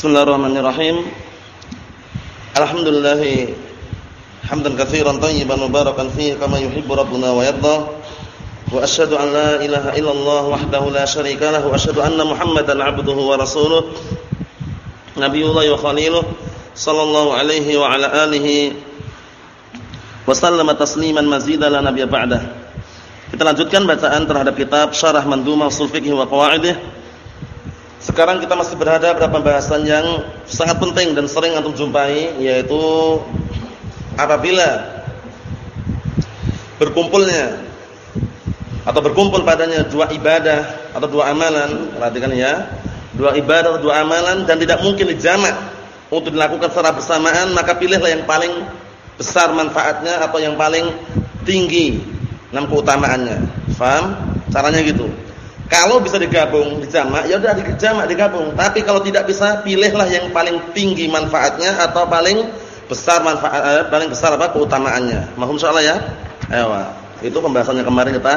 Bismillahirrahmanirrahim. Alhamdulillah hamdan katsiran tayyiban mubarakan fihi kama yuhibbu rabbuna wa yarda. Wa asyhadu an la ilaha illallah wahdahu la syarika lahu wa asyhadu anna Muhammadan 'abduhu wa rasuluh. Nabiyullah wa khaliluh sallallahu alaihi wa ala alihi wa sallama tasliman mazida la nabiyya ba'dah. Kita lanjutkan bacaan terhadap kitab Syarah Mandhumah Ushul Fiqh wa Qawaidih sekarang kita masih berada pada pembahasan yang sangat penting dan sering antum jumpai yaitu apabila berkumpulnya atau berkumpul padanya dua ibadah atau dua amalan, perhatikan ya, dua ibadah atau dua amalan dan tidak mungkin dijamak untuk dilakukan secara bersamaan, maka pilihlah yang paling besar manfaatnya atau yang paling tinggi enam keutamaannya. Faham? Caranya gitu. Kalau bisa digabung, dijamak, ya udah dijamak, digabung. Tapi kalau tidak bisa, pilihlah yang paling tinggi manfaatnya atau paling besar manfaat eh, paling besar apa keutamaannya. Mohon insyaallah ya. Ayo. Itu pembahasannya kemarin kita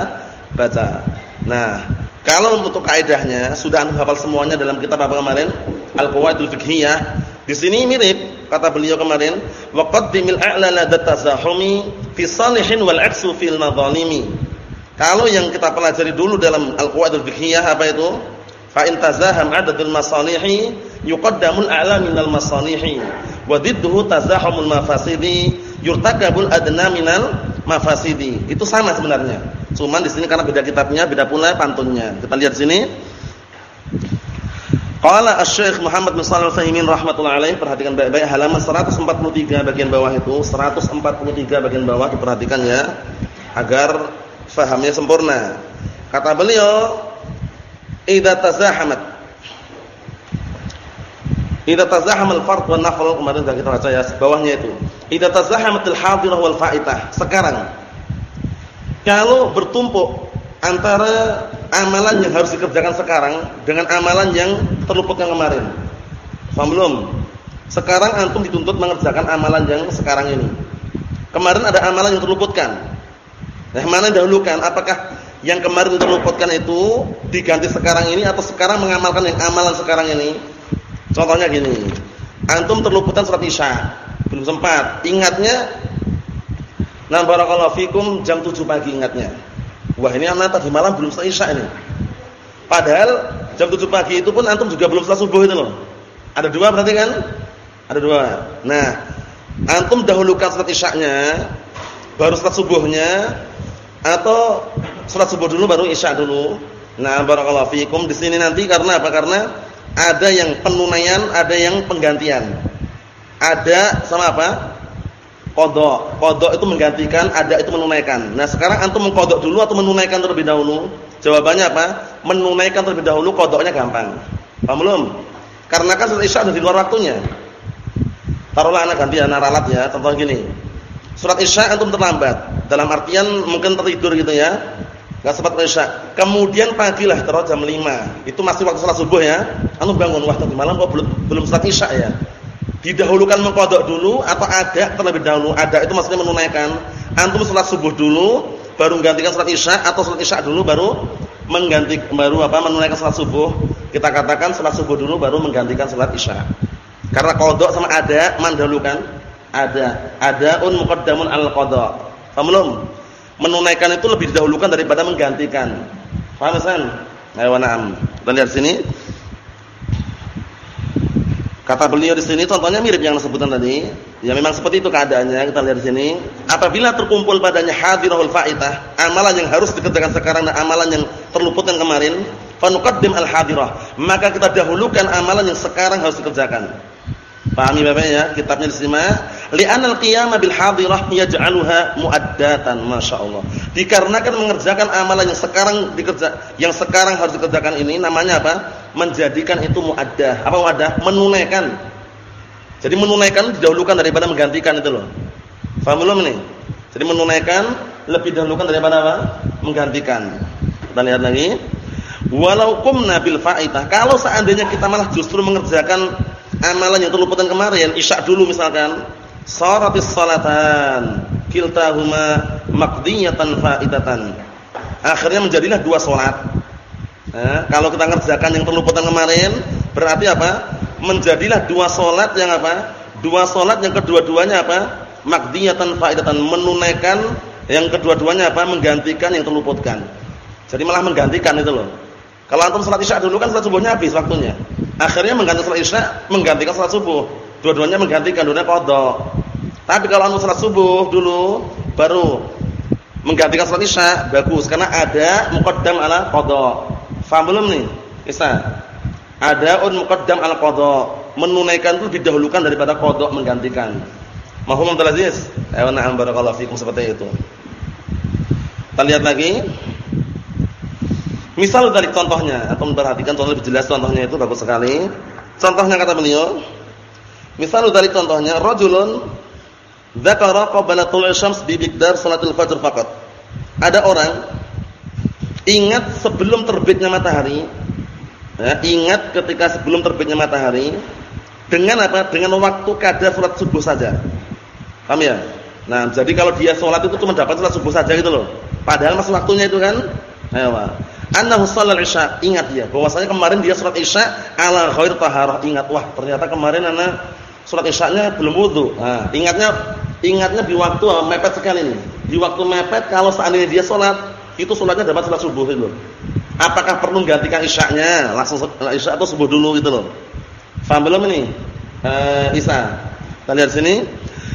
baca. Nah, kalau untuk kaidahnya sudah anda hafal semuanya dalam kitab apa kemarin? Al-Qawaidul Fiqhiyah. Di sini mirip kata beliau kemarin, wa qaddimil a'la ladat tazahumi fi salihin wal 'aksu fil madhalimi. Kalau yang kita pelajari dulu dalam Al-Qawaidul Fiqhiyah apa itu? Fa in tazaham adadul masalihi yuqaddamul a'la minal masalihi wa didduhu tazahumul mafasidi yurtakabul adna minal mafasidi. Itu sama sebenarnya. Cuman di sini karena beda kitabnya, beda pula pantunnya. Kita lihat sini. Qala Asy-Syaikh Muhammad bin Shalih Al-Utsaimin rahimatullah alaih, perhatikan baik-baik halaman 143 bagian bawah itu, 143 bagian bawah diperhatikan ya agar fahamnya sempurna. Kata beliau, "Idza tazahamat" Idza tazahamal fard wan nafl kemarin sudah kita baca ya bawahnya itu. Idza tazahamatil hadirah wal faitah. Sekarang kalau bertumpuk antara amalan yang harus dikerjakan sekarang dengan amalan yang terluput yang kemarin. Paham belum? Sekarang antum dituntut mengerjakan amalan yang sekarang ini. Kemarin ada amalan yang terluputkan. Yang mana dahulukan? Apakah yang kemarin terluputkan itu diganti sekarang ini atau sekarang mengamalkan yang amalan sekarang ini? Contohnya gini. Antum terluputan surat Isya, belum sempat. Ingatnya Nah barakallahu fikum jam 7 pagi ingatnya. Wah, ini anak tadi malam belum selesai Isya ini. Padahal jam 7 pagi itu pun antum juga belum selesai subuh itu loh. Ada dua berarti kan? Ada dua. Nah, antum dahulukan surat Isya-nya, baru surat subuhnya, atau salat subuh dulu baru isya dulu. Nah, barakallahu fiikum di sini nanti karena apa? Karena ada yang penunaian, ada yang penggantian. Ada sama apa? Qadha. Qadha itu menggantikan, ada itu menunaikan. Nah, sekarang antum mengqadha dulu atau menunaikan terlebih dahulu? Jawabannya apa? Menunaikan terlebih dahulu, qadhanya gampang. Paham belum? Karena kan salat isya sudah di luar waktunya. Taruhlah anak ganti anak ralat ya, contoh gini. Surat Isya antum terlambat. Dalam artian mungkin tertidur gitu ya. Enggak sempat Isya. Kemudian pagilah terus jam 5. Itu masih waktu salat subuh ya. Antum bangun wah tadi malam kok belum belum salat Isya ya. Didahulukan mengkodok dulu atau ada terlebih dahulu? Ada itu maksudnya menunaikan. Antum salat subuh dulu baru menggantikan salat Isya atau salat Isya dulu baru mengganti baru apa menunaikan salat subuh. Kita katakan salat subuh dulu baru menggantikan salat Isya. Karena kodok sama ada mendahulukan ada. Adaun muqaddamun al qada. Paham belum? Menunaikan itu lebih didahulukan daripada menggantikan. Paham Hasan? Ayo na'am. Kita lihat sini. Kata beliau di sini contohnya mirip yang disebutkan tadi. Ya memang seperti itu keadaannya. Kita lihat di sini. Apabila terkumpul padanya hadirahul faitah, amalan yang harus dikerjakan sekarang dan amalan yang terluputkan kemarin, fanuqaddim al-hadirah. Maka kita dahulukan amalan yang sekarang harus dikerjakan. Pahami Bapak ya, kitabnya di sini. Li'anal qiyamah bil hadirah yaj'aluha muaddatan, masyaallah. Dikarenakan mengerjakan amalan yang sekarang dikerja yang sekarang harus dikerjakan ini namanya apa? Menjadikan itu muaddah. Apa muaddah? Menunaikan. Jadi menunaikan didahulukan daripada menggantikan itu loh. Paham belum nih? Jadi menunaikan lebih dahulukan daripada apa? Menggantikan. Kita lihat lagi. Walau qumna bil fa'idah. Kalau seandainya kita malah justru mengerjakan amalan yang terluputkan kemarin, isya dulu misalkan, saratis salatan, kiltahuma maqdiyatan faidatan. Akhirnya menjadilah dua salat. Nah, kalau kita ngerjakan yang terluputkan kemarin, berarti apa? menjadilah dua solat yang apa? Dua solat yang kedua-duanya apa? Maqdiyatan faidatan menunaikan yang kedua-duanya apa? Menggantikan yang terluputkan. Jadi malah menggantikan itu loh. Kalau antum salat Isya dulu kan salat subuhnya habis waktunya. Akhirnya mengganti salat Isya, menggantikan salat subuh. Dua-duanya menggantikan, dua-duanya qadha. Tapi kalau antum salat subuh dulu baru menggantikan salat Isya, bagus karena ada muqaddam ala qadha. Faham belum nih? Isa. Ada un muqaddam ala qadha. Menunaikan itu didahulukan daripada qadha menggantikan. Mahum Abdul Aziz? Ayo na'am barakallahu fikum seperti itu. Kita lihat lagi. Misal dari contohnya, atau memperhatikan contoh lebih jelas contohnya itu bagus sekali. Contohnya kata beliau, misal dari contohnya rajulun dzakara qabla tul'i syams bi miqdar salatul fajr faqat. Ada orang ingat sebelum terbitnya matahari, ya, ingat ketika sebelum terbitnya matahari dengan apa? Dengan waktu kadar salat subuh saja. Paham ya? Nah, jadi kalau dia sholat itu cuma dapat sholat subuh saja gitu loh. Padahal masih waktunya itu kan. Ayo, Annahu shallal isya. Ingat dia bahwasanya kemarin dia sholat isya ala ghair taharah. Ingat, wah, ternyata kemarin ana sholat isyanya belum wudu. Nah, ingatnya ingatnya di waktu ah, mepet sekali ini. Di waktu mepet kalau seandainya dia sholat, itu sholatnya dapat sholat subuh itu. Apakah perlu menggantikan isyanya? Langsung isya atau subuh dulu gitu loh. Faham belum ini? Eh, Isa. Kita lihat sini.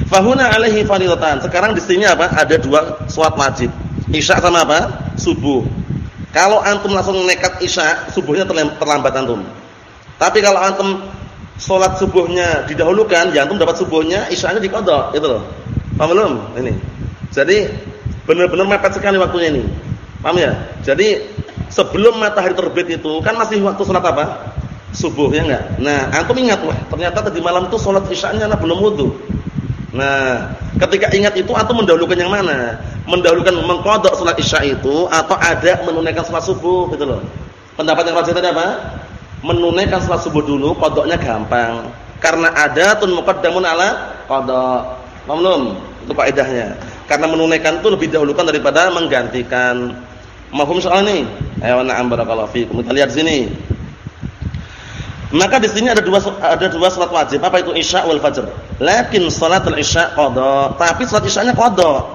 Fahuna alaihi faridatan. Sekarang di sini apa? Ada dua salat wajib. Isya sama apa? Subuh. Kalau antum langsung nekat isya, subuhnya terlambat antum. Tapi kalau antum salat subuhnya didahulukan, ya antum dapat subuhnya, isyanya diqadha, itu loh. Paham belum? Ini. Jadi benar-benar mepet sekali waktunya ini. Paham ya? Jadi sebelum matahari terbit itu kan masih waktu salat apa? Subuh ya enggak? Nah, antum ingat wah, ternyata tadi malam itu salat isyanya belum wudu. Nah, ketika ingat itu atau mendahulukan yang mana? Mendahulukan mengkodok salat isya itu atau ada menunaikan salat subuh gitu loh. Pendapat yang rajih tadi apa? Menunaikan salat subuh dulu, kodoknya gampang. Karena ada tun muqaddamun ala kodok. Mamlum, itu kaidahnya. Karena menunaikan itu lebih dahulukan daripada menggantikan. Mahum soal ini. Ayo na'am barakallahu fiikum. Kita lihat sini. Maka di sini ada dua ada dua salat wajib. Apa itu Isya wal Fajr? Lakin salatul Isya qada, tapi salat Isyanya qada.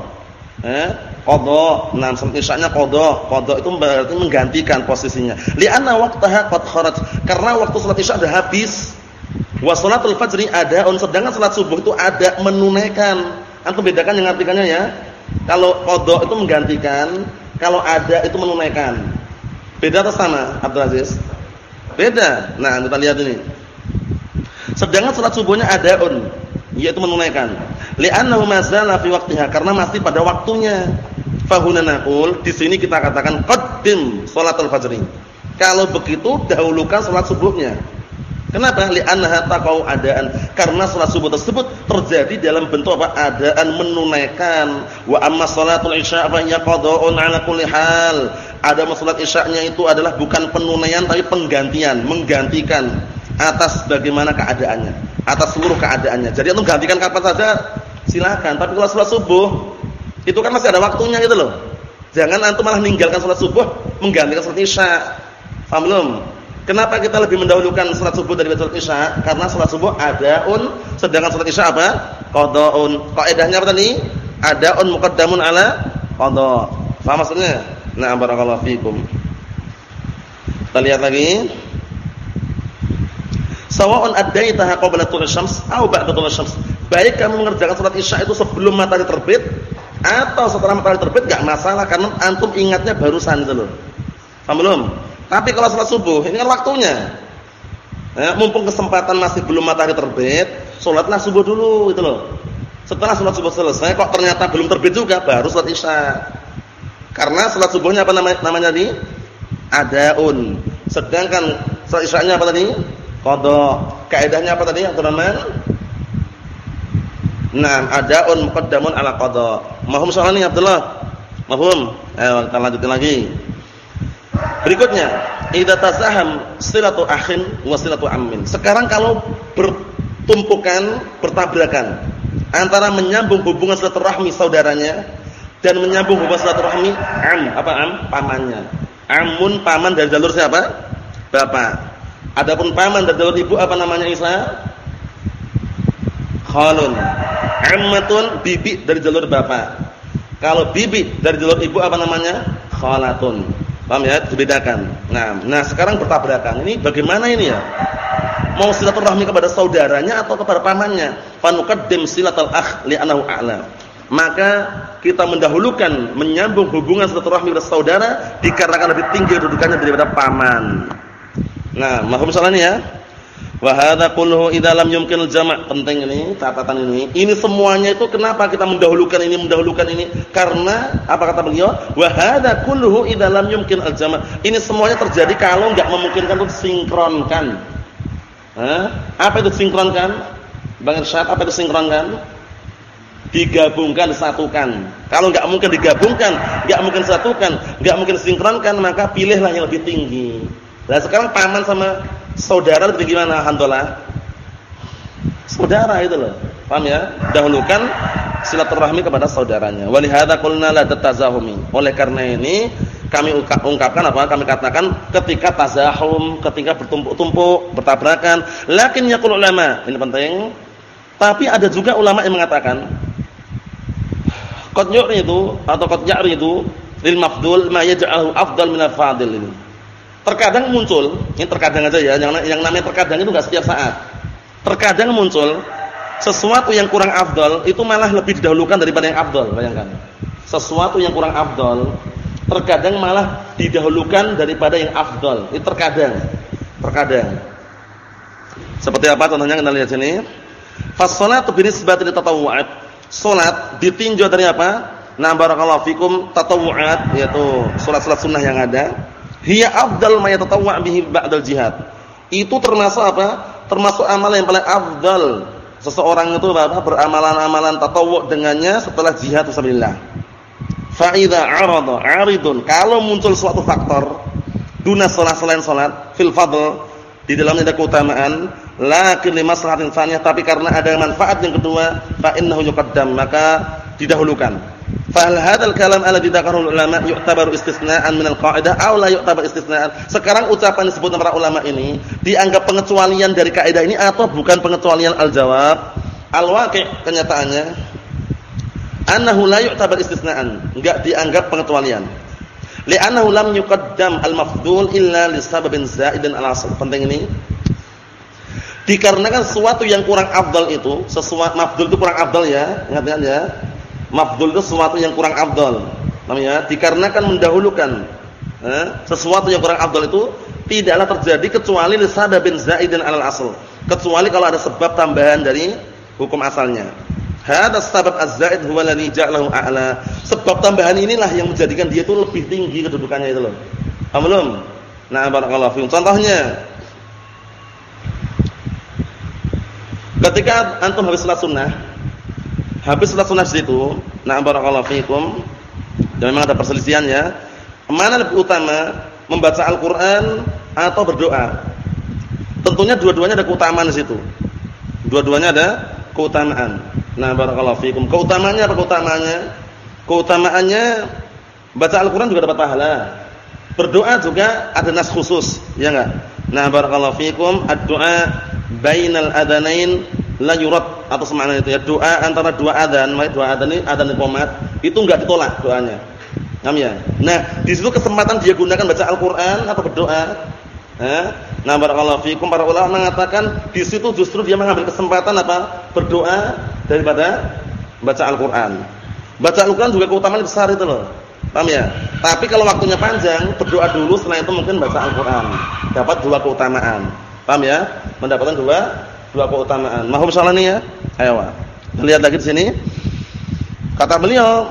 Eh, qada. Nah, salat Isyanya qada. Qada itu berarti menggantikan posisinya. Li'anna waqtaha qad kharaj. Karena waktu salat Isya sudah habis. Wa salatul fajri ada, sedangkan salat subuh itu ada menunaikan. Antum bedakan yang artikannya ya. Kalau qada itu menggantikan, kalau ada itu menunaikan. Beda atau sama, Abdul Aziz? Beda. Nah, kita lihat ini. Sedangkan salat subuhnya adaun, yaitu menunaikan. Li'annahu mazala fi waqtiha, karena masih pada waktunya. Fahuna naqul, di sini kita katakan qaddim salatul fajri. Kalau begitu dahulukan salat subuhnya. Kenapa? Li'annaha taqau adaan. Karena salat subuh tersebut terjadi dalam bentuk apa? Adaan menunaikan. Wa amma salatul isya fa hiya qada'un 'ala kulli hal. Ada salat isya'nya itu adalah bukan penunaian tapi penggantian, menggantikan atas bagaimana keadaannya, atas seluruh keadaannya. Jadi untuk gantikan kapan saja silakan. Tapi kalau salat subuh itu kan masih ada waktunya gitu loh. Jangan antum malah meninggalkan salat subuh menggantikan salat isya. Paham belum? Kenapa kita lebih mendahulukan salat subuh daripada salat isya? Karena salat subuh adaun, sedangkan salat isya apa? Qada'un. Kaidahnya apa tadi? Adaun muqaddamun ala qada'. Paham maksudnya? Nah, barakallahu fikum. Kita lihat lagi. Sawa'un addaitaha qabla tulu'i syams aw ba'da tulu'i syams. Baik kamu mengerjakan salat isya itu sebelum matahari terbit atau setelah matahari terbit enggak masalah karena antum ingatnya barusan itu loh. Paham belum? Tapi kalau salat subuh, ini kan waktunya. Ya, mumpung kesempatan masih belum matahari terbit, salatlah subuh dulu gitu loh. Setelah salat subuh selesai kok ternyata belum terbit juga, baru salat isya. Karena salat subuhnya apa namanya, namanya tadi? Adaun. Sedangkan salat isyanya apa tadi? Qada. Kaidahnya apa tadi, Abdurrahman? Nah, adaun muqaddamun ala qada. Mahum soal ini Abdullah? Mahum? Ayo kita lanjutin lagi. Berikutnya, idza tazaham silatu akhin wa silatu ammin. Sekarang kalau bertumpukan, bertabrakan antara menyambung hubungan silaturahmi saudaranya dan menyambung hubungan silaturahmi am, apa am? pamannya. Amun paman dari jalur siapa? Bapak. Adapun paman dari jalur ibu apa namanya Isa? Khalun. Ammatun bibi dari jalur bapak. Kalau bibi dari jalur ibu apa namanya? Khalatun. Paham ya? Dibedakan. Nah, nah sekarang bertabrakan. Ini bagaimana ini ya? Mau silaturahmi kepada saudaranya atau kepada pamannya? Fanuqaddim silatal akh li'annahu a'la. Maka kita mendahulukan menyambung hubungan silaturahmi kepada saudara dikarenakan lebih tinggi kedudukannya daripada paman. Nah, mahum soalnya ya. Wa hadza kulluhu idza lam yumkin jama' penting ini catatan ini. Ini semuanya itu kenapa kita mendahulukan ini mendahulukan ini? Karena apa kata beliau? Wa hadza kulluhu idza lam yumkin al-jama'. Ini semuanya terjadi kalau enggak memungkinkan untuk sinkronkan. Hah? Apa itu sinkronkan? Bang Irsyad, apa itu sinkronkan? Digabungkan, disatukan. Kalau enggak mungkin digabungkan, enggak mungkin disatukan, enggak mungkin sinkronkan, maka pilihlah yang lebih tinggi. Nah sekarang paman sama saudara lebih gimana Handola? Saudara itu loh. Paham ya? Dahulukan silaturahmi kepada saudaranya. Walihada qulna la tatazahumi. Oleh karena ini kami ungkapkan apa? Kami katakan ketika tazahum, ketika bertumpuk-tumpuk, bertabrakan, lakin yaqul ulama, ini penting. Tapi ada juga ulama yang mengatakan qad yu'ridu atau qad ya'ridu lil mafdul ma yaj'aluhu afdal min al-fadil ini. Terkadang muncul, ini terkadang aja ya, yang, yang namanya terkadang itu enggak setiap saat. Terkadang muncul sesuatu yang kurang afdol itu malah lebih didahulukan daripada yang afdol, bayangkan. Sesuatu yang kurang afdol terkadang malah didahulukan daripada yang afdol. Itu terkadang. Terkadang. Seperti apa contohnya kita lihat sini. Fas-shalatu binisbati tatawwu'at. Salat ditinjau dari apa? Nah barakallahu fikum tatawwu'at yaitu salat-salat sunnah yang ada hiya afdal ma yatatawwa' bihi ba'dal jihad. Itu termasuk apa? Termasuk amalan yang paling afdal. Seseorang itu apa? Beramalan-amalan tatawwu' dengannya setelah jihad fisabilillah. Fa idza 'arada 'aridun, kalau muncul suatu faktor duna salat selain salat fil fadl di dalamnya ada keutamaan, lakin limaslahatin tsaniyah tapi karena ada manfaat yang kedua, fa innahu yuqaddam, maka didahulukan. Fahal hadzal kalam alladhi dzakarahu ulama yu'tabaru istisna'an min al-qa'idah aw la yu'tabar istisna'an? Sekarang ucapan disebut para ulama ini dianggap pengecualian dari kaidah ini atau bukan pengecualian al-jawab? Al-waqi' kenyataannya annahu la yu'tabar istisna'an, enggak dianggap pengecualian. Li'annahu lam yuqaddam al-mafdhul illa li sababin za'idin al-asl. Penting ini. Dikarenakan sesuatu yang kurang afdal itu, sesuatu mafdhul itu kurang afdal ya, ingat-ingat ya Mafdul itu sesuatu yang kurang afdal. Namanya dikarenakan mendahulukan eh, sesuatu yang kurang afdal itu tidaklah terjadi kecuali li bin zaidin alal asl. Kecuali kalau ada sebab tambahan dari hukum asalnya. Hadza sabab az-zaid huwa alladhi ja'alahu a'la. Sebab tambahan inilah yang menjadikan dia itu lebih tinggi kedudukannya itu loh. Paham belum? Nah, barakallahu fiikum. Contohnya Ketika antum habis salat sunnah, Habis salat sunnah itu, nah barakallahu fiikum. Dan memang ada perselisihan ya. Mana lebih utama, membaca Al-Qur'an atau berdoa? Tentunya dua-duanya ada keutamaan di situ. Dua-duanya ada keutamaan. Nah barakallahu fiikum. Keutamaannya apa keutamaannya? Keutamaannya baca Al-Qur'an juga dapat pahala. Berdoa juga ada nas khusus, ya enggak? Nah barakallahu fiikum, ad-du'a bainal adanain la yurad atau semakna itu ya doa antara dua adzan, dua adzan ini adzan qomat itu enggak ditolak doanya. Paham ya? Nah, di situ kesempatan dia gunakan baca Al-Qur'an atau berdoa. Eh? Nah, barakallahu fikum para ulama mengatakan di situ justru dia mengambil kesempatan apa? Berdoa daripada baca Al-Qur'an. Baca Al-Qur'an juga keutamaan besar itu loh. Paham ya? Tapi kalau waktunya panjang, berdoa dulu setelah itu mungkin baca Al-Qur'an. Dapat dua keutamaan. Paham ya? Mendapatkan dua dua keutamaan. Mahum salah nih ya. Ayo. Lihat lagi di sini. Kata beliau,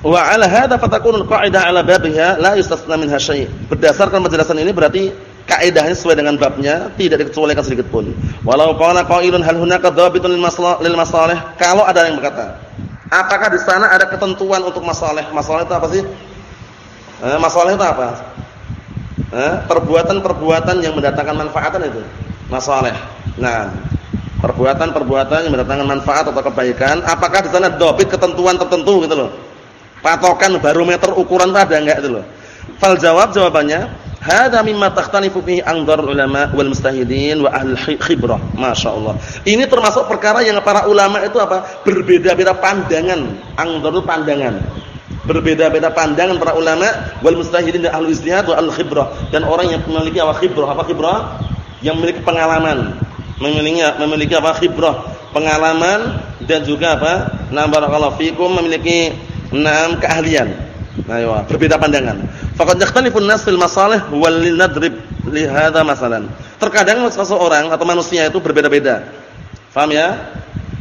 wa 'ala hadza fatakunu qa'idah 'ala babiha la yustasna minha syai'. Berdasarkan penjelasan ini berarti kaidahnya sesuai dengan babnya, tidak dikecualikan sedikit pun. Walau qala qailun hal hunaka dhabitun lil masalih? Kalau ada yang berkata, apakah di sana ada ketentuan untuk masalah? Masalah itu apa sih? Eh, masalah itu apa? Eh, perbuatan-perbuatan yang mendatangkan manfaatan itu. Masalah. Nah, perbuatan-perbuatan yang mendatangkan manfaat atau kebaikan, apakah di sana dobit ketentuan tertentu gitu loh. Patokan barometer ukuran ada enggak itu loh. Fal jawab jawabannya, Hada mimma takhtalifu fihi anzar ulama wal mustahidin wa ahli khibrah. Masyaallah. Ini termasuk perkara yang para ulama itu apa? Berbeda-beda pandangan. Anzar pandangan. Berbeda-beda pandangan para ulama wal mustahidin dan ahli ijtihad wa al khibrah dan orang yang memiliki apa khibrah? Apa khibrah? Yang memiliki pengalaman. Memiliki memiliki apa khibrah? Pengalaman dan juga apa? Na barakallahu fikum memiliki enam keahlian. Nah, ya, berbeda pandangan. Faqad yakhtalifu an-nas fil masalih wal nadrib li hadha masalan. Terkadang seseorang atau manusia itu berbeda-beda. Paham ya?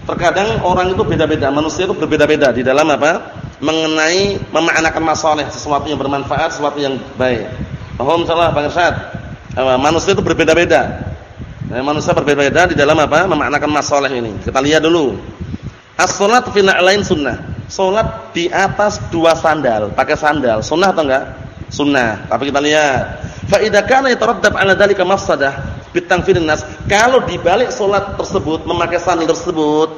Terkadang orang itu beda-beda, manusia itu berbeda-beda di dalam apa? Mengenai memaknakan masalah, sesuatu yang bermanfaat, sesuatu yang baik. Paham salah Bang Irsyad? Manusia itu berbeda-beda. Nah, manusia berbeda-beda di dalam apa? Memaknakan masalah ini. Kita lihat dulu. As-salat fi na'lain sunnah. Salat di atas dua sandal, pakai sandal, sunnah atau enggak? sunnah. Tapi kita lihat, fa idza kana yataraddab 'ala dzalika mafsadah bitangfirin nas. Kalau di balik salat tersebut memakai sandal tersebut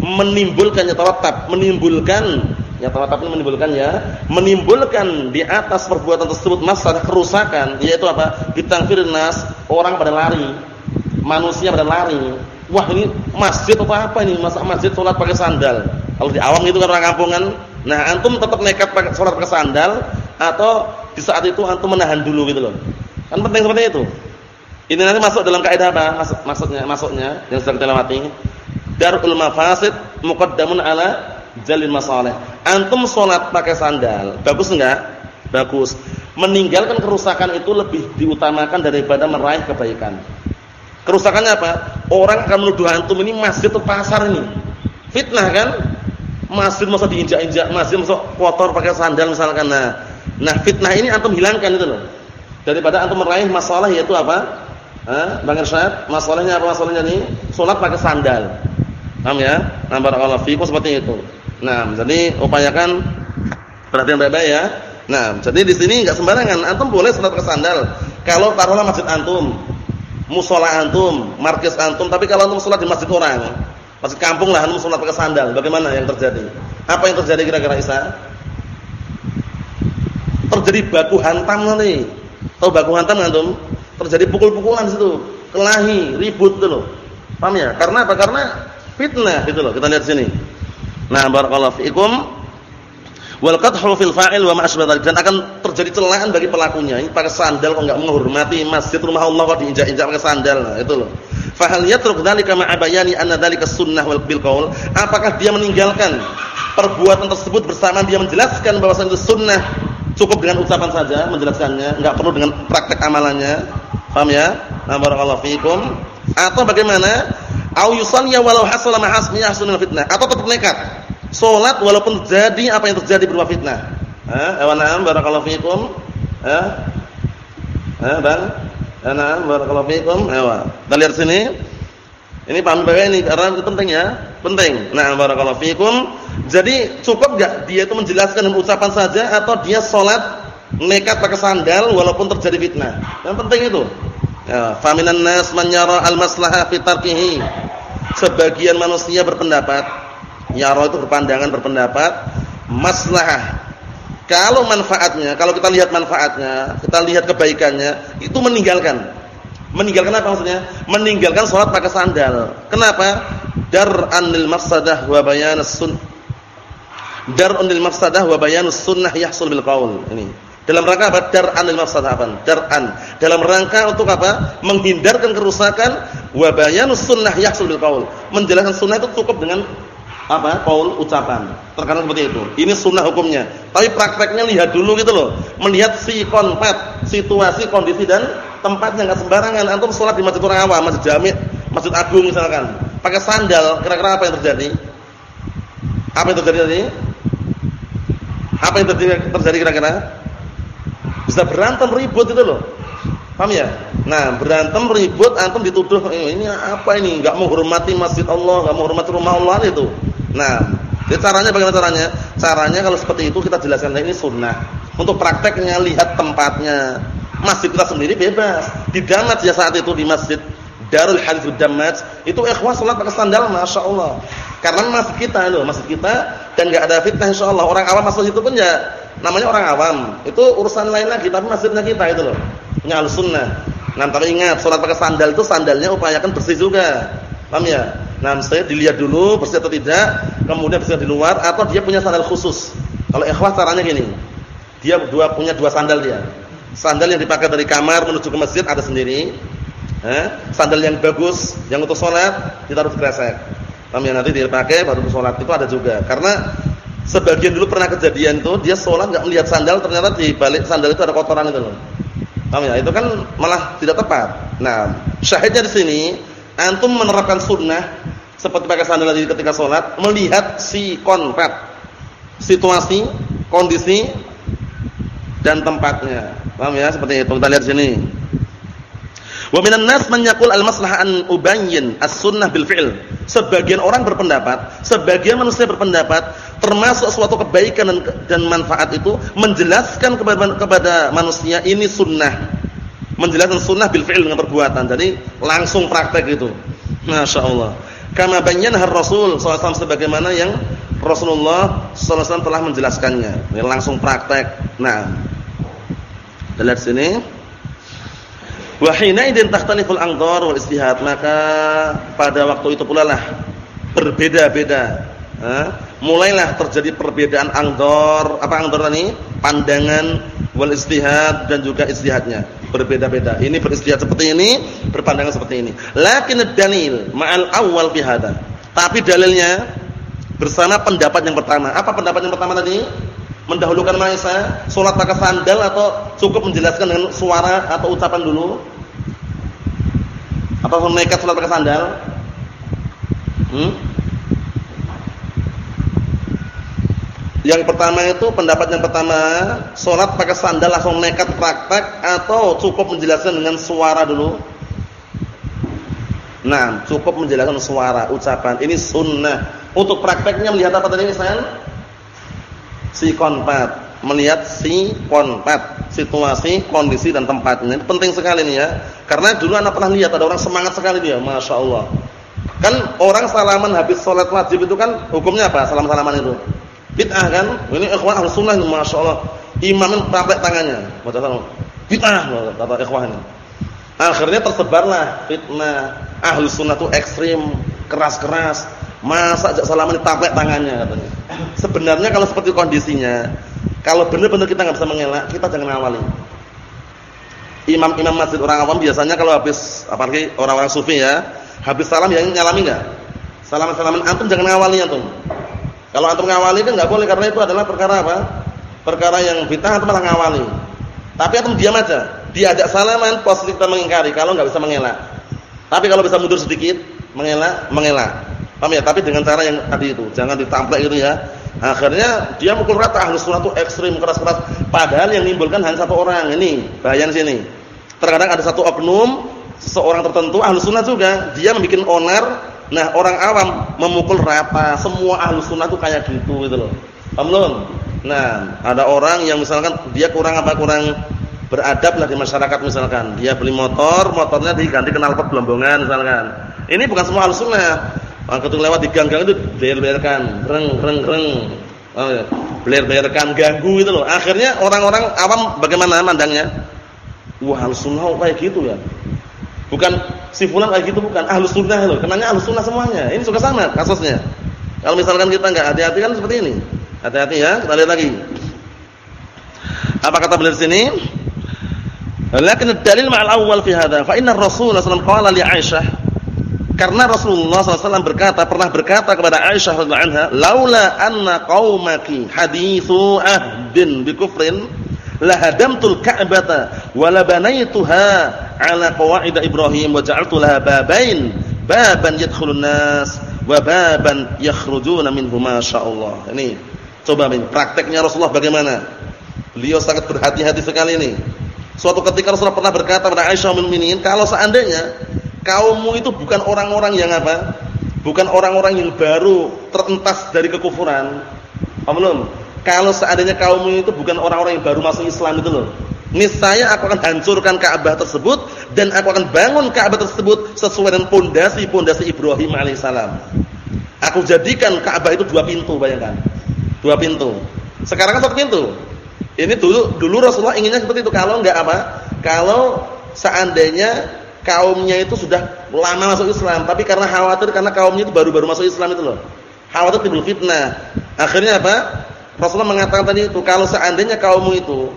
menimbulkan yataraddab, menimbulkan yataraddab menimbulkan ya, menimbulkan di atas perbuatan tersebut masalah kerusakan, yaitu apa? Bitangfirin nas, orang pada lari. Manusia pada lari. Wah, ini masjid atau apa ini? Masa masjid salat pakai sandal. Kalau di awam itu kan orang kampungan. Nah, antum tetap nekat pakai salat pakai sandal atau di saat itu antum menahan dulu gitu loh. Kan penting seperti itu. Ini nanti masuk dalam kaidah apa? Maksud, maksudnya masuknya yang sedang kita lewati. Darul mafasid muqaddamun ala jalil masalih. Antum salat pakai sandal, bagus enggak? Bagus. Meninggalkan kerusakan itu lebih diutamakan daripada meraih kebaikan. Kerusakannya apa? Orang akan menuduh antum ini masjid atau pasar ini. Fitnah kan? Masjid masa diinjak-injak, masjid masa kotor pakai sandal misalkan. Nah, Nah, fitnah ini antum hilangkan itu loh. Daripada antum meraih masalah yaitu apa? Hah? Bang Irsyad, masalahnya apa masalahnya nih? Salat pakai sandal. Paham ya? Nah, barakallahu fikum seperti itu. Nah, jadi upayakan perhatian baik-baik ya. Nah, jadi di sini enggak sembarangan. Antum boleh salat pakai sandal. Kalau taruhlah masjid antum, musola antum, markis antum, tapi kalau antum salat di masjid orang, masjid kampung lah antum salat pakai sandal, bagaimana yang terjadi? Apa yang terjadi kira-kira Isa? terjadi baku hantam nanti. Tahu baku hantam antum? Terjadi pukul-pukulan situ, kelahi, ribut itu loh. Paham ya? Karena apa? Karena fitnah gitu loh. Kita lihat sini. Nah, barakallahu fiikum. Wal qadhu fil fa'il wa ma dan akan terjadi celaan bagi pelakunya. Ini pakai sandal kok enggak menghormati masjid rumah Allah kok diinjak-injak pakai sandal. Nah, itu loh. Fa hal yatruk dzalika ma'a bayani anna dzalika sunnah wal bil? Apakah dia meninggalkan perbuatan tersebut bersama dia menjelaskan bahwasanya itu sunnah Cukup dengan ucapan saja menjelaskannya, enggak perlu dengan praktek amalannya. Paham ya? Nah, barakallahu fikum. Atau bagaimana? Au yusalli walau hasala ma hasmiya hasunul fitnah. Atau tetap nekat. Salat walaupun terjadi apa yang terjadi berupa fitnah. Eh, awan na'am barakallahu fikum. Eh? Eh, Bang? Eh, na'am barakallahu fikum. Ayo. Kita lihat sini. Ini paham baik ini karena itu penting ya. Penting. Nah, barakallahu fikum. Jadi cukup enggak dia itu menjelaskan dengan ucapan saja atau dia salat nekat pakai sandal walaupun terjadi fitnah. Yang penting itu. Ya, faminan nas man yara al-maslaha fi tarkihi. Sebagian manusia berpendapat, yara itu berpandangan berpendapat maslahah. Kalau manfaatnya, kalau kita lihat manfaatnya, kita lihat kebaikannya, itu meninggalkan Meninggalkan apa maksudnya? Meninggalkan sholat pakai sandal. Kenapa? Dar'an lil mafsadah wa sun. Dar'an lil mafsadah wa sunnah yahsul bil qaul. Ini. Dalam rangka apa? Dar'an lil mafsadah apa? Dar'an. Dalam rangka untuk apa? Menghindarkan kerusakan wa bayanus sunnah yahsul bil qaul. Menjelaskan sunnah itu cukup dengan apa? Qaul ucapan. Terkadang seperti itu. Ini sunnah hukumnya. Tapi prakteknya lihat dulu gitu loh. Melihat si konfet, situasi, kondisi dan tempatnya enggak sembarangan. Antum sholat di masjid awam, masjid jami', masjid agung misalkan, pakai sandal, kira-kira apa yang terjadi? Apa yang terjadi tadi? Apa yang terjadi kira-kira? Bisa berantem ribut itu loh. Paham ya? Nah, berantem ribut antum dituduh eh, ini apa ini? Enggak menghormati masjid Allah, enggak menghormati rumah Allah itu. Nah, jadi caranya bagaimana caranya? Caranya kalau seperti itu kita jelaskan ini sunnah. Untuk prakteknya lihat tempatnya, Masjid kita sendiri bebas. Di Damat ya saat itu di Masjid Darul Hadits Damat, itu ikhwah salat pakai sandal Masya Allah. Karena masjid kita loh, masjid kita dan enggak ada fitnah insyaallah. Orang awam masuk itu pun ya namanya orang awam. Itu urusan lain lagi, tapi masjidnya kita itu loh. Punya sunnah. Nah, tapi ingat, sholat pakai sandal itu sandalnya upayakan bersih juga. Paham ya? Nah, saya dilihat dulu bersih atau tidak, kemudian bersih di luar atau dia punya sandal khusus. Kalau ikhwah caranya gini. Dia dua punya dua sandal dia. Sandal yang dipakai dari kamar menuju ke masjid ada sendiri. Eh, sandal yang bagus yang untuk sholat ditaruh di kresek. Paham ya? Nanti dia pakai baru sholat itu ada juga. Karena sebagian dulu pernah kejadian itu dia sholat nggak melihat sandal ternyata di balik sandal itu ada kotoran itu loh. Paham ya? Itu kan malah tidak tepat. Nah, syahidnya di sini antum menerapkan sunnah seperti pakai sandal tadi ketika sholat, melihat si konfet, situasi, kondisi dan tempatnya. Paham ya? Seperti itu. Kita lihat sini. Wa minan nas man yaqul al-maslahah an ubayyin as-sunnah bil fi'l. Sebagian orang berpendapat, sebagian manusia berpendapat termasuk suatu kebaikan dan, dan manfaat itu menjelaskan kepada, kepada manusia ini sunnah. Menjelaskan sunnah bil fi'l dengan perbuatan. Jadi langsung praktek itu. Masya Allah. Kama bayyanaha Rasul SAW sebagaimana yang Rasulullah SAW telah menjelaskannya. Ini langsung praktek. Nah, lihat sini. Wa hina idzin takhtaliful anzar wal istihad, maka pada waktu itu pula lah berbeda-beda. Mulailah terjadi perbedaan anzar, apa anzar tadi? Pandangan wal istihad dan juga istihadnya berbeda-beda. Ini beristihad seperti ini, berpandangan seperti ini. Lakin dalil ma'al awal fi hada. Tapi dalilnya bersama pendapat yang pertama. Apa pendapat yang pertama tadi? mendahulukan maisa, sholat pakai sandal atau cukup menjelaskan dengan suara atau ucapan dulu? Atau nekat sholat pakai sandal? Hmm? Yang pertama itu pendapat yang pertama, sholat pakai sandal langsung nekat praktek atau cukup menjelaskan dengan suara dulu? Nah, cukup menjelaskan suara, ucapan. Ini sunnah. Untuk prakteknya melihat apa tadi misalnya? si konpat, melihat si konpat, situasi, kondisi dan tempatnya. Penting sekali nih ya. Karena dulu anak pernah lihat ada orang semangat sekali dia, masya Allah. Kan orang salaman habis sholat wajib itu kan hukumnya apa? Salam salaman itu bid'ah kan? Ini ikhwan ahli sunnah masya Allah. Imamnya praktek tangannya. Bid'ah kata ikhwan ini. Akhirnya tersebarlah fitnah. Ahli sunnah itu ekstrim, keras-keras Masa ajak salaman ditaplek tangannya katanya. Sebenarnya kalau seperti kondisinya, kalau benar-benar kita nggak bisa mengelak, kita jangan awali. Imam-imam masjid orang awam biasanya kalau habis apalagi orang-orang sufi ya, habis salam yang nyalami enggak? Salam-salaman antum jangan ngawali antum. Kalau antum ngawali kan enggak boleh karena itu adalah perkara apa? Perkara yang bid'ah antum malah ngawali. Tapi antum diam aja. Diajak salaman positif kita mengingkari kalau enggak bisa mengelak. Tapi kalau bisa mundur sedikit, mengelak, mengelak. Paham ya? Tapi dengan cara yang tadi itu, jangan ditamplek gitu ya. Akhirnya dia mukul rata ahli sunnah itu ekstrim keras-keras. Padahal yang menimbulkan hanya satu orang. Ini bayan sini. Terkadang ada satu oknum seseorang tertentu ahli sunnah juga, dia membuat onar. Nah, orang awam memukul rata. Semua ahli sunnah itu kayak gitu gitu loh. Paham? Nah, ada orang yang misalkan dia kurang apa kurang beradab lah di masyarakat misalkan. Dia beli motor, motornya diganti knalpot gelombongan misalkan. Ini bukan semua ahli sunnah Ketika lewat di gang-gang itu beler-belerkan, reng reng reng. Oh, ya. Beler-belerkan ganggu itu loh. Akhirnya orang-orang awam bagaimana mandangnya? Wah, sunnah kayak gitu ya. Bukan si fulan kayak gitu bukan, ahlus sunnah itu. Kenanya ahlus sunnah semuanya. Ini juga sama kasusnya. Kalau misalkan kita enggak hati-hati kan seperti ini. Hati-hati ya, kita lihat lagi. Apa kata beliau di sini? Lakin dalil ma'al awal fi hadha, fa inna Rasulullah sallallahu qala li Aisyah karena Rasulullah SAW berkata, pernah berkata kepada Aisyah radhiyallahu anha, "Laula anna qaumaki haditsu ahdin bi kufrin, la hadamtul Ka'bata wa la banaituha ala qawaid Ibrahim wa ja'altu laha babain, baban yadkhulun nas wa baban yakhrujuna minhu masyaallah." Ini coba ini prakteknya Rasulullah bagaimana? Beliau sangat berhati-hati sekali ini. Suatu ketika Rasulullah pernah berkata kepada Aisyah bin kalau seandainya kaummu itu bukan orang-orang yang apa? Bukan orang-orang yang baru terentas dari kekufuran. Paham belum? Kalau seandainya kaummu itu bukan orang-orang yang baru masuk Islam itu loh. Niscaya aku akan hancurkan Ka'bah tersebut dan aku akan bangun Ka'bah tersebut sesuai dengan pondasi-pondasi Ibrahim alaihissalam. Aku jadikan Ka'bah itu dua pintu, bayangkan. Dua pintu. Sekarang kan satu pintu. Ini dulu dulu Rasulullah inginnya seperti itu. Kalau enggak apa? Kalau seandainya kaumnya itu sudah lama masuk Islam, tapi karena khawatir karena kaumnya itu baru-baru masuk Islam itu loh. Khawatir timbul fitnah. Akhirnya apa? Rasulullah mengatakan tadi itu kalau seandainya kaummu itu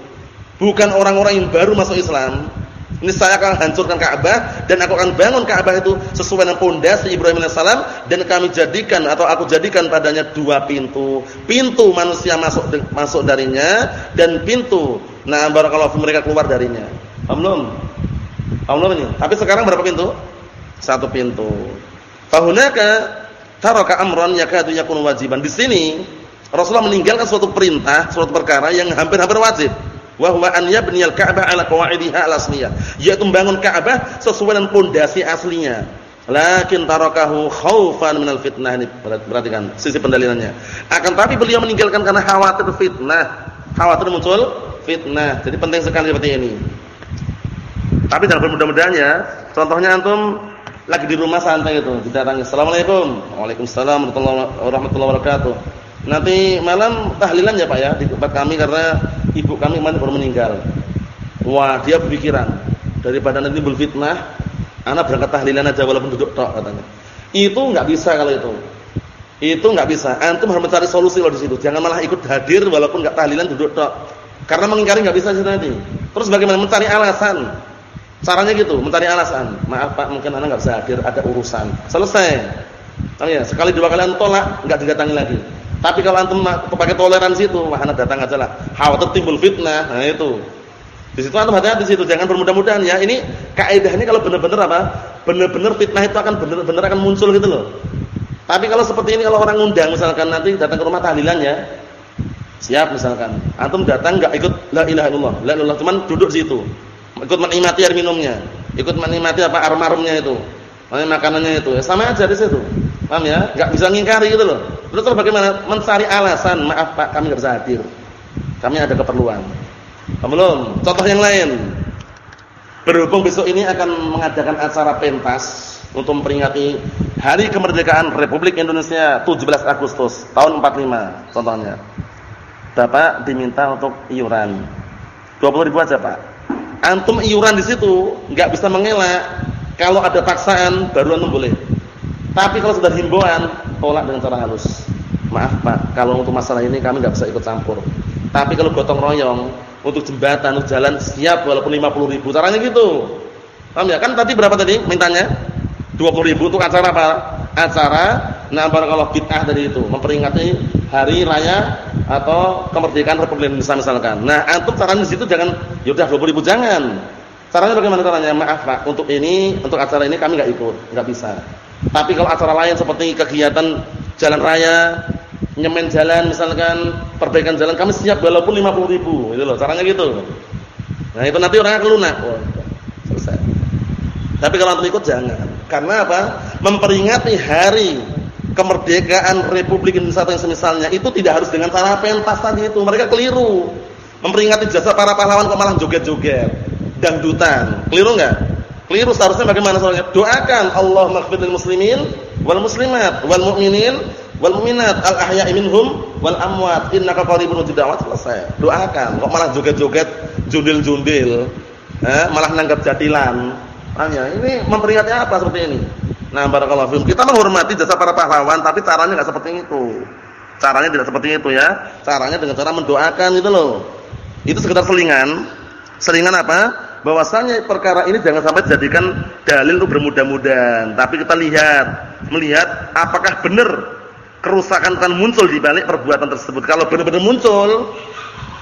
bukan orang-orang yang baru masuk Islam, ini saya akan hancurkan Ka'bah dan aku akan bangun Ka'bah itu sesuai dengan pondasi Ibrahim alaihissalam dan kami jadikan atau aku jadikan padanya dua pintu. Pintu manusia masuk masuk darinya dan pintu nah barakallahu mereka keluar darinya. Paham belum? Paham ini? Tapi sekarang berapa pintu? Satu pintu. Fahunaka taraka amran yakadu yakunu wajiban. Di sini Rasulullah meninggalkan suatu perintah, suatu perkara yang hampir-hampir wajib. Wa huwa an yabniyal Ka'bah ala qawaidiha al-asliyah yaitu membangun Ka'bah sesuai dengan pondasi aslinya. Lakin tarakahu khaufan minal fitnah ini. Perhatikan sisi pendalilannya. Akan tapi beliau meninggalkan karena khawatir fitnah. Khawatir muncul fitnah. Jadi penting sekali seperti ini. Tapi dalam mudah-mudahan ya contohnya antum lagi di rumah santai itu didatangi. Assalamualaikum. Waalaikumsalam warahmatullahi wabarakatuh nanti malam tahlilan ya Pak ya di tempat kami karena ibu kami kemarin baru meninggal. Wah, dia berpikiran daripada nanti timbul anak berangkat tahlilan aja walaupun duduk tok katanya. Itu enggak bisa kalau itu. Itu enggak bisa. Antum harus mencari solusi loh di situ. Jangan malah ikut hadir walaupun enggak tahlilan duduk tok. Karena mengingkari enggak bisa sih nanti. Terus bagaimana mencari alasan? Caranya gitu, mencari alasan. Maaf Pak, mungkin anak enggak bisa hadir, ada urusan. Selesai. Oh ya, sekali dua kali antum tolak, enggak didatangi lagi. Tapi kalau antum pakai toleransi itu, wah anak datang aja lah. Khawatir timbul fitnah. Nah itu. Di situ antum hati-hati situ, jangan bermudah-mudahan ya. Ini kaidah ini kalau benar-benar apa? Benar-benar fitnah itu akan benar-benar akan muncul gitu loh. Tapi kalau seperti ini kalau orang undang misalkan nanti datang ke rumah tahlilan ya. Siap misalkan. Antum datang enggak ikut la ilaha illallah. La ilaha illallah cuman duduk situ. Ikut menikmati air minumnya. Ikut menikmati apa aromanya itu. Makanannya itu. Ya, sama aja di situ. Paham ya? Enggak bisa ngingkari gitu loh. Terus terus bagaimana? Mencari alasan, maaf Pak, kami enggak bisa hadir. Kami ada keperluan. Paham belum? Contoh yang lain. Berhubung besok ini akan mengadakan acara pentas untuk memperingati Hari Kemerdekaan Republik Indonesia 17 Agustus tahun 45 contohnya. Bapak diminta untuk iuran. 20 ribu aja, Pak. Antum iuran di situ enggak bisa mengelak. Kalau ada paksaan baru antum boleh. Tapi kalau sudah himbauan, tolak dengan cara halus. Maaf Pak, kalau untuk masalah ini kami nggak bisa ikut campur. Tapi kalau gotong royong untuk jembatan, untuk jalan siap walaupun 50 ribu. Caranya gitu. Paham ya? Kan tadi berapa tadi mintanya? 20 ribu untuk acara apa? Acara nah kalau bid'ah tadi itu, memperingati hari raya atau kemerdekaan Republik Indonesia misalkan. Nah, antum caranya di situ jangan ya udah 20 ribu jangan. Caranya bagaimana caranya? Maaf Pak, untuk ini, untuk acara ini kami nggak ikut, nggak bisa. Tapi kalau acara lain seperti kegiatan jalan raya, nyemen jalan misalkan, perbaikan jalan, kami siap walaupun 50 ribu, itu loh, caranya gitu. Nah itu nanti orangnya kelunak. Oh, selesai. Tapi kalau ikut jangan. Karena apa? Memperingati hari kemerdekaan Republik Indonesia yang semisalnya itu tidak harus dengan cara pentas tadi itu. Mereka keliru. Memperingati jasa para pahlawan kok malah joget-joget, dangdutan. Keliru enggak? Keliru seharusnya bagaimana soalnya? Doakan Allah maghfir muslimin wal muslimat wal mu'minin wal mu'minat al ahya'i minhum wal amwat innaka qaribun da'wat selesai. Doakan. Kok malah joget-joget, jundil-jundil. Eh, malah nanggap jadilan. Hanya ini memperingati apa seperti ini? Nah, barakallahu fiikum. Kita menghormati jasa para pahlawan, tapi caranya enggak seperti itu. Caranya tidak seperti itu ya. Caranya dengan cara mendoakan itu loh. Itu sekedar selingan. Selingan apa? Bahwasanya perkara ini jangan sampai dijadikan dalil untuk bermudah-mudahan, tapi kita lihat, melihat apakah benar kerusakan akan muncul di balik perbuatan tersebut. Kalau benar-benar muncul,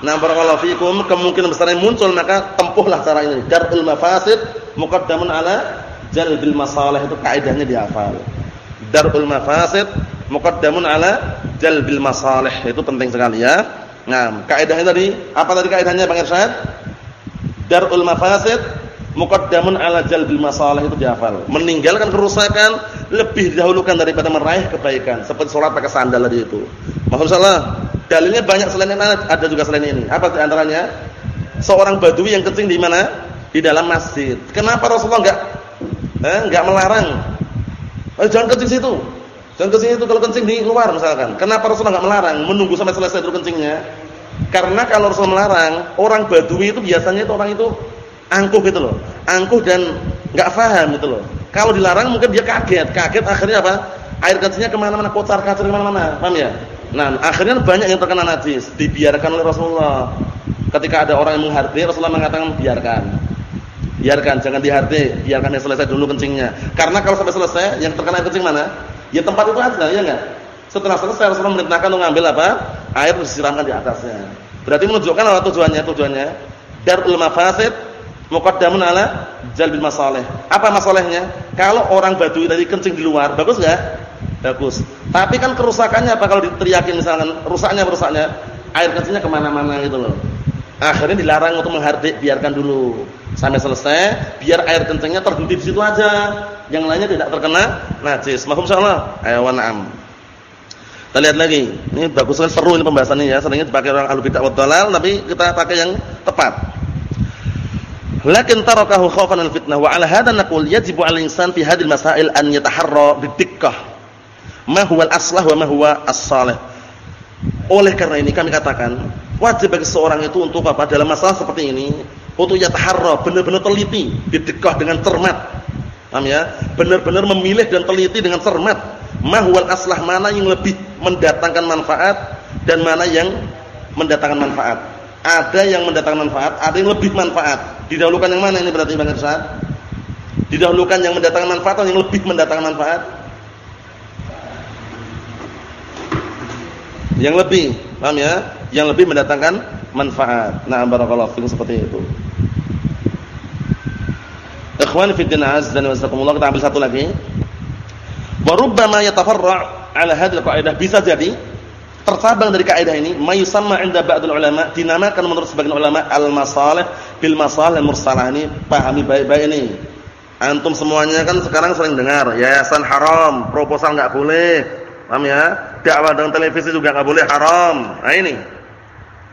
nah barakallahu fikum, kemungkinan besarnya muncul, maka tempuhlah cara ini. Darul mafasid muqaddamun ala jalbil masalah itu kaidahnya dihafal. Darul mafasid muqaddamun ala jalbil masalih. Itu penting sekali ya. Nah, kaidahnya tadi, apa tadi kaidahnya Bang Irsyad? Darul mafasid muqaddamun ala jalbil masalah itu dihafal. Meninggalkan kerusakan lebih didahulukan daripada meraih kebaikan. Seperti sholat pakai sandal tadi itu. Maksudnya dalilnya banyak selain ini ada juga selain ini. Apa antaranya? Seorang badui yang kencing di mana? Di dalam masjid. Kenapa Rasulullah enggak eh, enggak melarang? Eh, jangan kencing situ. Jangan kencing itu kalau kencing di luar misalkan. Kenapa Rasulullah enggak melarang? Menunggu sampai selesai dulu kencingnya. Karena kalau Rasul melarang, orang Badui itu biasanya itu orang itu angkuh gitu loh. Angkuh dan nggak paham gitu loh. Kalau dilarang mungkin dia kaget, kaget akhirnya apa? Air kencingnya ke mana-mana, kocar kacir ke mana-mana, paham ya? Nah, akhirnya banyak yang terkena najis, dibiarkan oleh Rasulullah. Ketika ada orang yang menghargai, Rasulullah mengatakan biarkan. Biarkan, jangan dihargai, biarkan yang selesai dulu kencingnya. Karena kalau sampai selesai, yang terkena air kencing mana? Ya tempat itu aja, ya enggak? Setelah selesai Rasulullah memerintahkan untuk ngambil apa? Air disiramkan di atasnya. Berarti menunjukkan apa tujuannya? Tujuannya darul mafasid muqaddamun ala jalbil masalih. Apa masalahnya? Kalau orang Badui tadi kencing di luar, bagus enggak? Bagus. Tapi kan kerusakannya apa kalau diteriakin misalkan rusaknya rusaknya air kencingnya ke mana mana gitu loh. Akhirnya dilarang untuk menghardik, biarkan dulu sampai selesai, biar air kencingnya terhenti di situ aja. Yang lainnya tidak terkena najis. Mahum insyaallah. Ayo na'am. Kita lihat lagi. Ini bagus kan seru ini pembahasannya ya. Seringnya dipakai orang ahli bid'ah wa dhalal, tapi kita pakai yang tepat. Lakin tarakahu khaufan al-fitnah wa 'ala hadha naqul yajibu 'ala insan fi hadhihi masail an yataharra bidikkah ma huwa al-aslah wa ma huwa as-salih. Oleh karena ini kami katakan wajib bagi seorang itu untuk apa dalam masalah seperti ini untuk yataharra benar-benar teliti bidikkah dengan cermat. Paham ya? Benar-benar memilih dan teliti dengan cermat mahwal aslah mana yang lebih mendatangkan manfaat dan mana yang mendatangkan manfaat. Ada yang mendatangkan manfaat, ada yang lebih manfaat. Didahulukan yang mana ini berarti Bang Irsyad? Didahulukan yang mendatangkan manfaat atau yang lebih mendatangkan manfaat? Yang lebih, paham ya? Yang lebih mendatangkan manfaat. Nah, barakallahu fiikum seperti itu. Ikhwan fi din azza wa jalla, kita ambil satu lagi. Wa rubbama yatafarra' ala hadhihi qaidah bisa jadi tercabang dari kaidah ini mayusamma 'inda ba'dul ulama dinamakan menurut sebagian ulama al-masalih bil masalih mursalah ini pahami baik-baik ini. Antum semuanya kan sekarang sering dengar yayasan haram, proposal enggak boleh. Paham ya? Dakwah dengan televisi juga enggak boleh haram. Nah ini.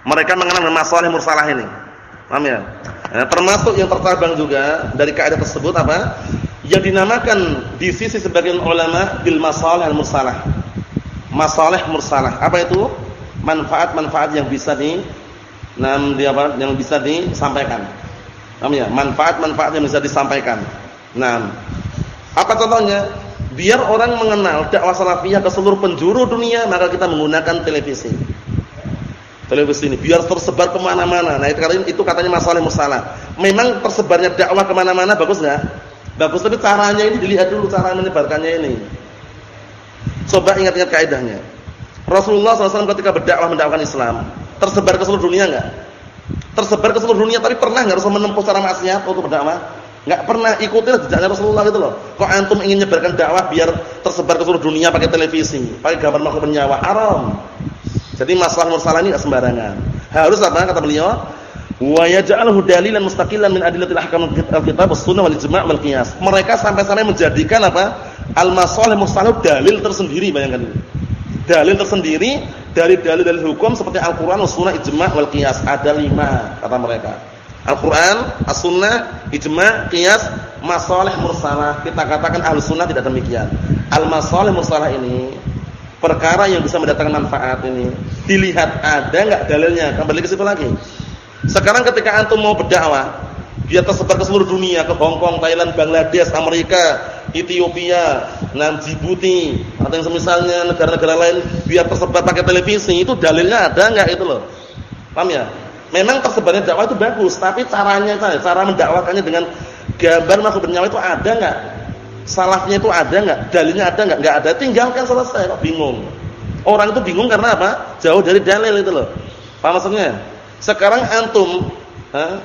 Mereka mengenal masalah mursalah ini. Paham ya? Nah, termasuk yang tercabang juga dari kaidah tersebut apa? yang dinamakan di sisi sebagian ulama bil masalih al mursalah. Masalih mursalah. Apa itu? Manfaat-manfaat yang bisa di nam di apa? yang bisa disampaikan. Paham ya? Manfaat-manfaat yang bisa disampaikan. Nah, apa contohnya? Biar orang mengenal dakwah salafiyah ke seluruh penjuru dunia, maka kita menggunakan televisi. Televisi ini biar tersebar ke mana-mana. Nah itu katanya, itu katanya masalah mursalah. Memang tersebarnya dakwah ke mana-mana bagus nggak? Bagus tapi caranya ini dilihat dulu cara menyebarkannya ini. Coba ingat-ingat kaidahnya. Rasulullah SAW ketika berdakwah mendakwakan Islam, tersebar ke seluruh dunia enggak? Tersebar ke seluruh dunia tapi pernah enggak Rasul menempuh cara maksiat untuk berdakwah? Enggak pernah ikutilah jejaknya Rasulullah gitu loh. Kok antum ingin menyebarkan dakwah biar tersebar ke seluruh dunia pakai televisi, pakai gambar makhluk bernyawa? Haram. Jadi masalah mursalah ini enggak sembarangan. Harus apa kata beliau? wa yaj'aluhu dalilan mustaqilan min adillatil ahkam al-kitab was-sunnah wal ijma' wal qiyas. Mereka sampai-sampai menjadikan apa? Al-masalih mustalih dalil tersendiri bayangkan. Dalil tersendiri dari dalil-dalil hukum seperti Al-Qur'an, was-sunnah, ijma' wal qiyas. Ada lima kata mereka. Al-Qur'an, As-Sunnah, Ijma', Qiyas, masalih mursalah. Kita katakan Ahlus Sunnah tidak demikian. Al-masalih mursalah ini perkara yang bisa mendatangkan manfaat ini. Dilihat ada enggak dalilnya? Kembali ke situ lagi. Sekarang ketika antum mau berdakwah, dia tersebar ke seluruh dunia, ke Hong Kong, Thailand, Bangladesh, Amerika, Ethiopia, nah Djibouti, atau yang semisalnya negara-negara lain, biar tersebar pakai televisi, itu dalilnya ada enggak itu loh. Paham ya? Memang tersebarnya dakwah itu bagus, tapi caranya cara mendakwakannya dengan gambar makhluk bernyawa itu ada enggak? Salahnya itu ada enggak? Dalilnya ada enggak? Enggak ada, tinggalkan selesai kok bingung. Orang itu bingung karena apa? Jauh dari dalil itu loh. Paham maksudnya? Sekarang antum ha,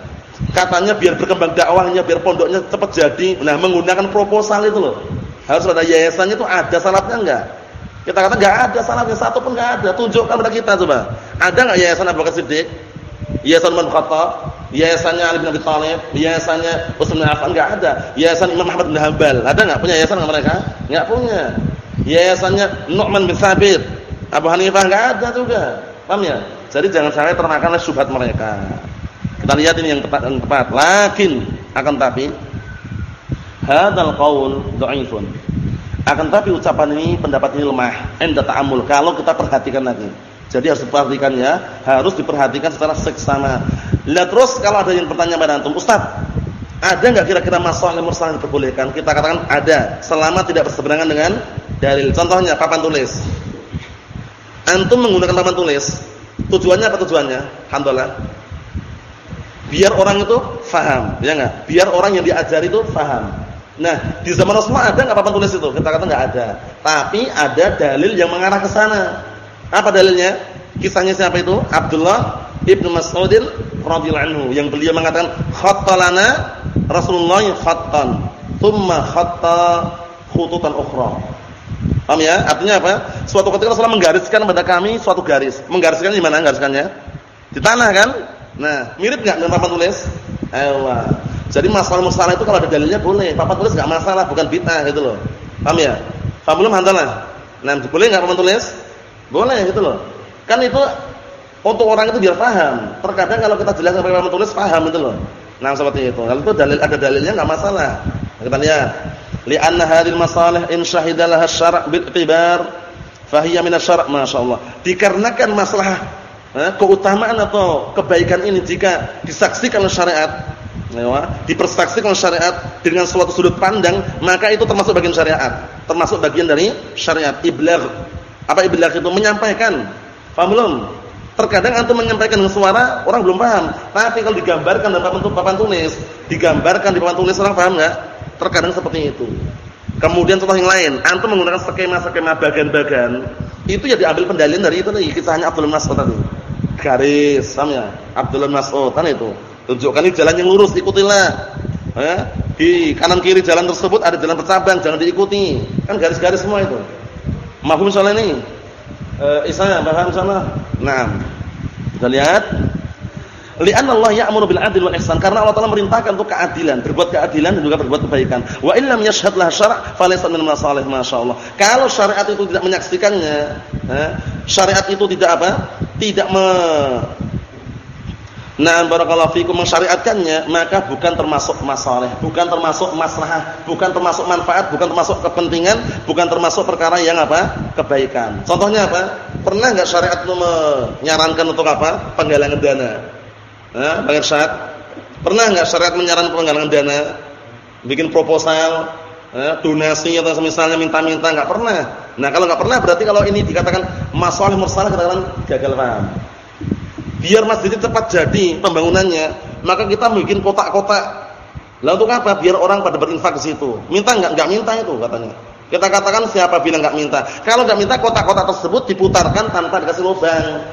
katanya biar berkembang dakwahnya, biar pondoknya cepat jadi, nah menggunakan proposal itu loh. Harus ada yayasannya itu ada salafnya enggak? Kita kata enggak ada salafnya satu pun enggak ada. Tunjukkan kepada kita coba. Ada enggak yayasan Abu Bakar? Yayasan Khattab? Yayasannya Ali bin Abi Thalib? Yayasannya Utsman bin Affan enggak ada. Yayasan Imam Ahmad bin Hanbal, ada enggak punya yayasan mereka? Enggak punya. Yayasannya Nu'man bin Thabit, Abu Hanifah enggak ada juga. Paham ya? Jadi jangan sampai termakan oleh syubhat mereka. Kita lihat ini yang tepat yang tepat. Lakin akan tapi hadzal qaul dhaifun. Akan tapi ucapan ini pendapat ini lemah. Enda ta'amul kalau kita perhatikan lagi. Jadi harus diperhatikannya, harus diperhatikan secara seksama. Lihat terus kalau ada yang bertanya pada antum, Ustaz, ada enggak kira-kira masalah mursal yang diperbolehkan? Kita katakan ada, selama tidak berseberangan dengan dalil. Contohnya papan tulis. Antum menggunakan papan tulis, tujuannya apa tujuannya? Alhamdulillah. Biar orang itu faham, ya enggak? Biar orang yang diajari itu faham. Nah, di zaman Rasulullah ada enggak papan tulis itu? Kita kata enggak ada. Tapi ada dalil yang mengarah ke sana. Apa dalilnya? Kisahnya siapa itu? Abdullah Ibnu Mas'udin radhiyallahu anhu yang beliau mengatakan khattalana Rasulullah khattan, thumma khatta khututan ukhra. Paham ya? Artinya apa? Suatu ketika Rasulullah menggariskan pada kami suatu garis. Menggariskan di mana gariskannya? Di tanah kan? Nah, mirip enggak dengan papan tulis? Ayo. Jadi masalah-masalah itu kalau ada dalilnya boleh. Papan tulis enggak masalah, bukan bid'ah gitu loh. Paham ya? Paham belum hantalah? Nah, boleh enggak papan tulis? Boleh gitu loh. Kan itu untuk orang itu biar paham. Terkadang kalau kita jelaskan pakai papan tulis paham gitu loh. Nah, seperti itu. Kalau itu dalil ada dalilnya enggak masalah. Kita lihat. Li'anna hadhil masalih in syahidalaha syara' bil i'tibar fahiya min masyaallah. Dikarenakan masalah eh, keutamaan atau kebaikan ini jika disaksikan oleh syariat Ya, dipersaksikan syariat dengan suatu sudut pandang, maka itu termasuk bagian syariat, termasuk bagian dari syariat ibligh. Apa ibligh itu? Menyampaikan. Paham belum? Terkadang antum menyampaikan dengan suara, orang belum paham. Tapi kalau digambarkan dalam papan, papan tulis, digambarkan di papan tulis orang paham enggak? Terkadang seperti itu. Kemudian contoh yang lain, antum menggunakan skema-skema bagan-bagan, itu ya diambil pendalian dari itu tadi, kisahnya Abdul Mas'ud tadi. Garis, paham ya? Abdul Mas'ud kan itu. Tunjukkan ini jalan yang lurus, ikutilah. Ya, di kanan kiri jalan tersebut ada jalan bercabang, jangan diikuti. Kan garis-garis semua itu. Mahfum soal ini? Eh, Isa, paham sana? Nah. Kita lihat. Li'anna Allah ya'muru bil 'adli wal ihsan. Karena Allah Taala merintahkan untuk keadilan, berbuat keadilan dan juga berbuat kebaikan. Wa in lam yashhad lah syara' falaysa min masalih masyaallah. Kalau syariat itu tidak menyaksikannya, eh, syariat itu tidak apa? Tidak me Nah, barakallahu fikum mensyariatkannya, maka bukan termasuk masalah, bukan termasuk maslahah, bukan termasuk manfaat, bukan termasuk kepentingan, bukan termasuk perkara yang apa? kebaikan. Contohnya apa? Pernah enggak syariat itu menyarankan untuk apa? penggalangan dana? Nah, Bang Irsyad, pernah enggak syariat menyarankan penggalangan dana? Bikin proposal, eh, donasi atau misalnya minta-minta enggak pernah. Nah, kalau enggak pernah berarti kalau ini dikatakan masalah mursalah katakan gagal paham biar masjid cepat jadi pembangunannya, maka kita bikin kotak-kotak. Lalu untuk apa? Biar orang pada berinfak ke situ. Minta enggak? Enggak minta itu katanya. Kita katakan siapa bilang enggak minta. Kalau enggak minta kotak-kotak tersebut diputarkan tanpa dikasih lubang.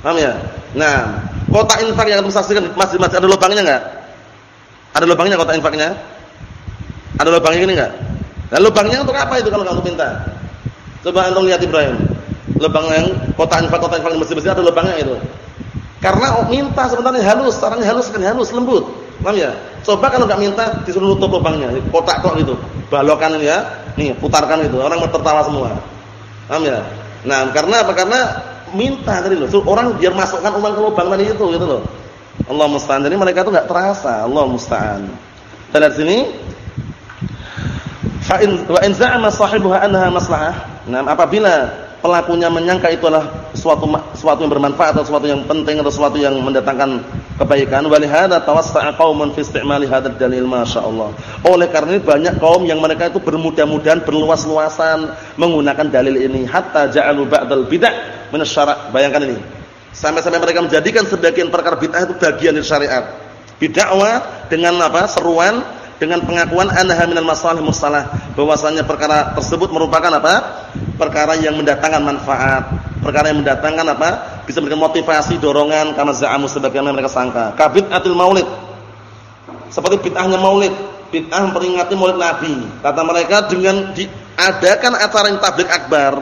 Paham ya? Nah, kotak infak yang saksikan masjid-masjid ada lubangnya enggak? Ada lubangnya kotak infaknya? Ada lubangnya ini enggak? Nah, lubangnya untuk apa itu kalau enggak untuk minta? Coba antum lihat Ibrahim. Lubang yang kotak infak kotak infak masjid-masjid ada lubangnya itu. Karena minta sebenarnya halus, caranya halus kan halus, lembut. Paham ya? Coba kalau enggak minta disuruh tutup lubangnya, kotak tok gitu. Balokan ya. Nih, putarkan itu. Orang tertawa semua. Paham ya? Nah, karena apa? Karena minta tadi loh. Orang biar masukkan uang ke lubang tadi itu gitu loh. Allah musta'an. Jadi mereka itu enggak terasa. Allah musta'an. Kita sini. Fa in wa in za'ama sahibuha annaha maslahah. Nah, apabila pelakunya menyangka itu adalah suatu suatu yang bermanfaat atau suatu yang penting atau suatu yang mendatangkan kebaikan. Walihada tawassa'a qauman fi istimali hadzal dalil masyaallah oleh karena ini banyak kaum yang mereka itu bermudah-mudahan berluas-luasan menggunakan dalil ini. Hatta ja'alu ba'dal bid'ah. Min syara' bayangkan ini. Sampai-sampai mereka menjadikan sebagian perkara bid'ah itu bagian dari syariat. Bid'ah dengan apa? Seruan dengan pengakuan annaha minal masalih mustalah bahwasanya perkara tersebut merupakan apa? perkara yang mendatangkan manfaat, perkara yang mendatangkan apa? bisa memberikan motivasi, dorongan karena za'amu sebagaimana mereka sangka. Kabid'atul maulid. Seperti bid'ahnya maulid, bid'ah memperingati maulid Nabi. Kata mereka dengan diadakan acara yang tablik akbar,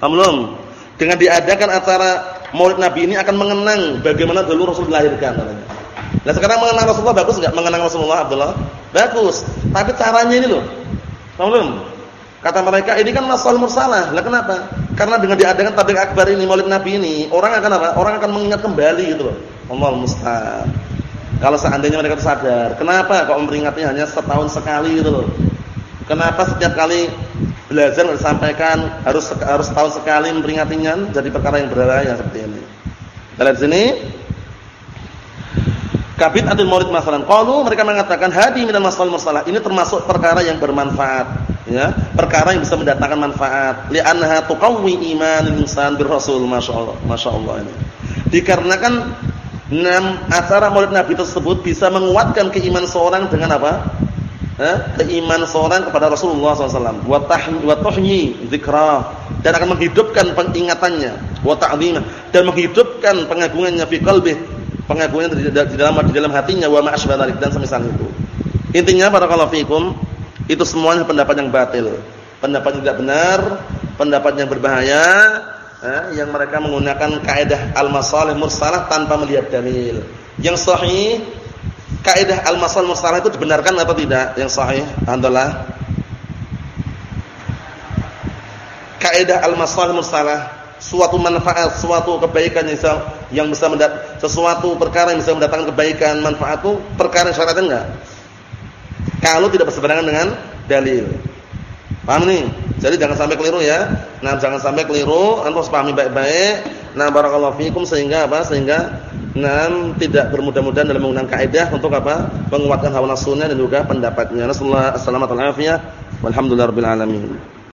belum? Dengan diadakan acara maulid Nabi ini akan mengenang bagaimana dulu Rasul dilahirkan katanya. Nah sekarang mengenang Rasulullah bagus enggak mengenang Rasulullah Abdullah? Bagus. Tapi caranya ini loh. Paham Kata mereka ini kan masalah mursalah. Lah kenapa? Karena dengan diadakan tabligh akbar ini Maulid Nabi ini, orang akan apa? Orang akan mengingat kembali gitu loh. Allah musta'an. Kalau seandainya mereka sadar, kenapa kok memperingatinya hanya setahun sekali gitu loh. Kenapa setiap kali belajar disampaikan harus harus tahu sekali memperingatnya jadi perkara yang berbahaya seperti ini. Dalam sini Kabit adil murid masalan. Qalu mereka mengatakan hadi minal masalih mursalah. Ini termasuk perkara yang bermanfaat, ya. Perkara yang bisa mendatangkan manfaat. Li'annaha tuqawwi imanil insan bir rasul, masyaallah. Masyaallah ini. Dikarenakan enam acara murid Nabi tersebut bisa menguatkan keimanan seorang dengan apa? Eh, keimanan seorang kepada Rasulullah SAW. Wa tahyi zikra dan akan menghidupkan pengingatannya, wa ta'zimah dan menghidupkan pengagungannya fi qalbihi pengagungan di, dalam di dalam hatinya wa ma dan semisal itu. Intinya barakallahu fikum itu semuanya pendapat yang batil, pendapat yang tidak benar, pendapat yang berbahaya, eh, yang mereka menggunakan kaidah al-masalih mursalah tanpa melihat dalil. Yang sahih kaidah al-masalih mursalah itu dibenarkan atau tidak? Yang sahih adalah kaidah al-masalih mursalah suatu manfaat, suatu kebaikan yang bisa yang bisa mendat sesuatu perkara yang bisa mendatangkan kebaikan, manfaat itu perkara syariat enggak? Kalau tidak berseberangan dengan dalil. Paham nih? Jadi jangan sampai keliru ya. Nah, jangan sampai keliru, antum pahami baik-baik. Nah, barakallahu fikum sehingga apa? Sehingga nah, tidak bermudah-mudahan dalam menggunakan kaidah untuk apa? Menguatkan hawa nafsunya dan juga pendapatnya. Nasallahu alaihi wasallam. Walhamdulillahirabbil alamin.